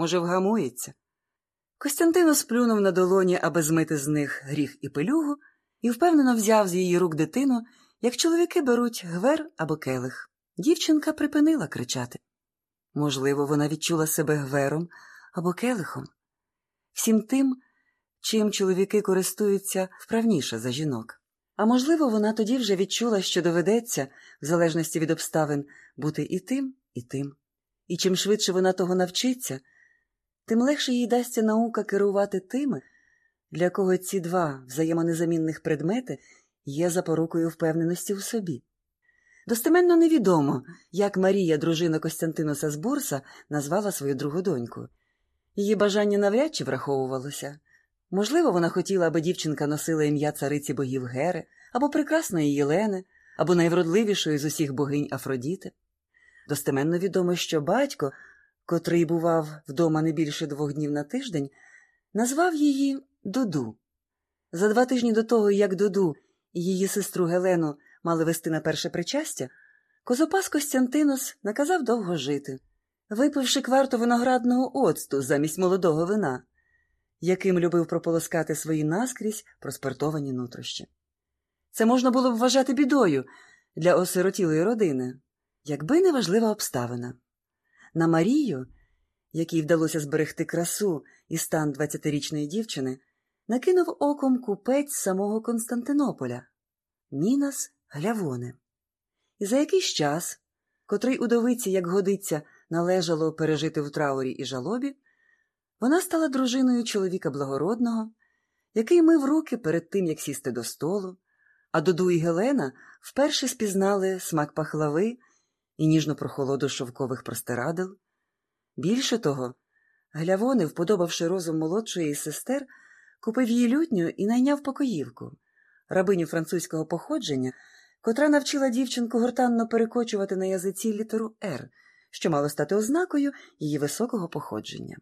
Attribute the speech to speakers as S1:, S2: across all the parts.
S1: Може, вгамується. Костянтино сплюнув на долоні, аби змити з них гріх і пилюгу, і впевнено взяв з її рук дитину, як чоловіки беруть гвер або келих. Дівчинка припинила кричати. Можливо, вона відчула себе гвером або келихом. Всім тим, чим чоловіки користуються вправніше за жінок. А можливо, вона тоді вже відчула, що доведеться, в залежності від обставин, бути і тим, і тим. І чим швидше вона того навчиться, тим легше їй дасться наука керувати тими, для кого ці два взаємонезамінних предмети є запорукою впевненості у собі. Достеменно невідомо, як Марія, дружина Костянтинуса з Бурса, назвала свою другу доньку. Її бажання навряд чи враховувалося. Можливо, вона хотіла, аби дівчинка носила ім'я цариці богів Гери, або прекрасної Єлени, або найвродливішої з усіх богинь Афродіти. Достеменно відомо, що батько, котрий бував вдома не більше двох днів на тиждень, назвав її Дуду. За два тижні до того, як Дуду і її сестру Гелену мали вести на перше причастя, Козопас Костянтинос наказав довго жити, випивши кварту виноградного оцту замість молодого вина, яким любив прополоскати свої наскрізь проспиртовані нутрощі. Це можна було б вважати бідою для осиротілої родини, якби не важлива обставина. На Марію, якій вдалося зберегти красу і стан 20-річної дівчини, накинув оком купець самого Константинополя Нінас Глявоне. І за якийсь час, котрий удовиці, як годиться, належало пережити в траурі і жалобі, вона стала дружиною чоловіка благородного, який мив руки перед тим, як сісти до столу, а Дуду і Гелена вперше спізнали смак пахлави і ніжну прохолоду шовкових простирадел. Більше того, Глявони, вподобавши розум молодшої сестер, купив її лютню і найняв покоївку, рабиню французького походження, котра навчила дівчинку гортанно перекочувати на язиці літеру «Р», що мало стати ознакою її високого походження.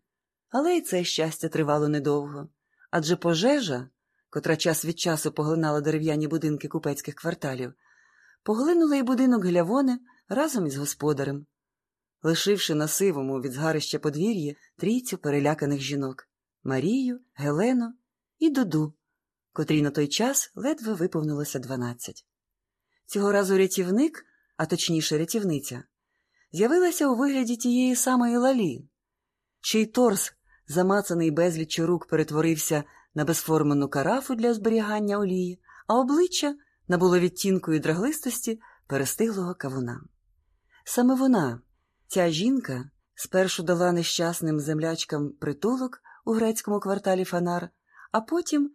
S1: Але й це щастя тривало недовго, адже пожежа, котра час від часу поглинала дерев'яні будинки купецьких кварталів, поглинула й будинок Глявони разом із господарем, лишивши на сивому від згарища подвір'ї трійцю переляканих жінок Марію, Гелену і Дуду, котрій на той час ледве виповнилося дванадцять. Цього разу рятівник, а точніше рятівниця, з'явилася у вигляді тієї самої лалі, чий торс, замацаний безліччю рук, перетворився на безформену карафу для зберігання олії, а обличчя набуло відтінкою драглистості перестиглого кавуна. Саме вона, ця жінка, спершу дала нещасним землячкам притулок у грецькому кварталі Фанар, а потім,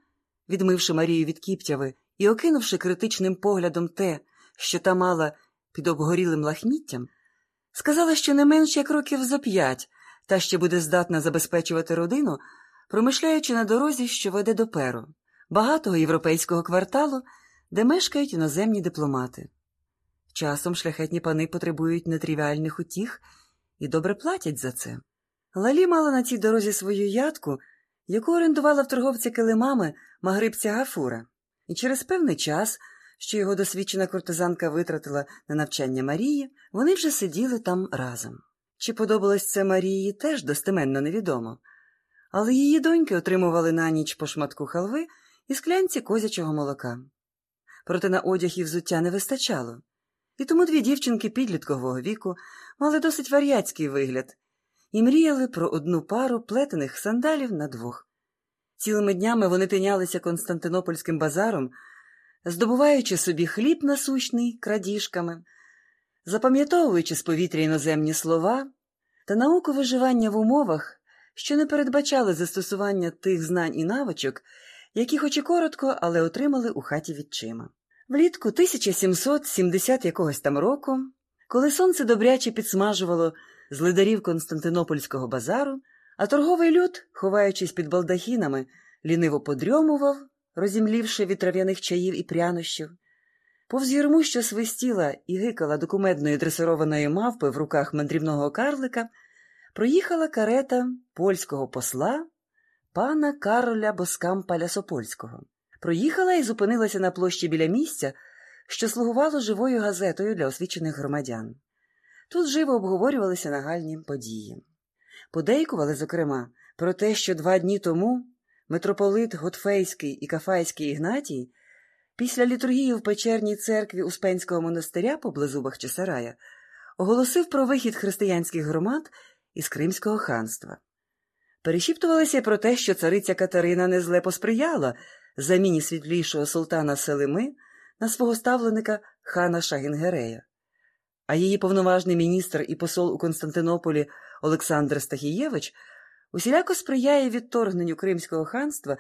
S1: відмивши Марію від кіптяви і окинувши критичним поглядом те, що та мала під обгорілим лахміттям, сказала, що не менш як років за п'ять та ще буде здатна забезпечувати родину, промишляючи на дорозі, що веде до перу, багатого європейського кварталу, де мешкають іноземні дипломати. Часом шляхетні пани потребують нетривіальних утіх і добре платять за це. Лалі мала на цій дорозі свою ядку, яку орендувала в торговця килимами магрибця Гафура, і через певний час, що його досвідчена куртизанка витратила на навчання Марії, вони вже сиділи там разом. Чи подобалось це Марії, теж достеменно невідомо, але її доньки отримували на ніч по шматку халви і склянці козячого молока. Проте на одяг і взуття не вистачало, і тому дві дівчинки підліткового віку мали досить вар'яцький вигляд і мріяли про одну пару плетених сандалів на двох. Цілими днями вони тинялися Константинопольським базаром, здобуваючи собі хліб насущний крадіжками, запам'ятовуючи з повітря іноземні слова та науку виживання в умовах, що не передбачали застосування тих знань і навичок, які хоч і коротко, але отримали у хаті відчима. Влітку 1770 якогось там року, коли сонце добряче підсмажувало з лидарів Константинопольського базару, а торговий люд, ховаючись під балдахінами, ліниво подрьомував, розімлівши від трав'яних чаїв і прянощів, повз юрму, що свистіла і гикала документної дресированої мавпи в руках мандрівного карлика, проїхала карета польського посла пана Кароля Боскампаля Сопольського. Проїхала і зупинилася на площі біля місця, що слугувало живою газетою для освічених громадян. Тут живо обговорювалися нагальні події. Подейкували, зокрема, про те, що два дні тому митрополит Готфейський і Кафайський Ігнатій після літургії в печерній церкві Успенського монастиря поблизу Бахчисарая оголосив про вихід християнських громад із Кримського ханства. Перешіптувалися про те, що цариця Катерина незле посприяла заміні світлішого султана Селими на свого ставленика хана Шагінгерея, а її повноважний міністр і посол у Константинополі Олександр Стахієвич усіляко сприяє відторгненню Кримського ханства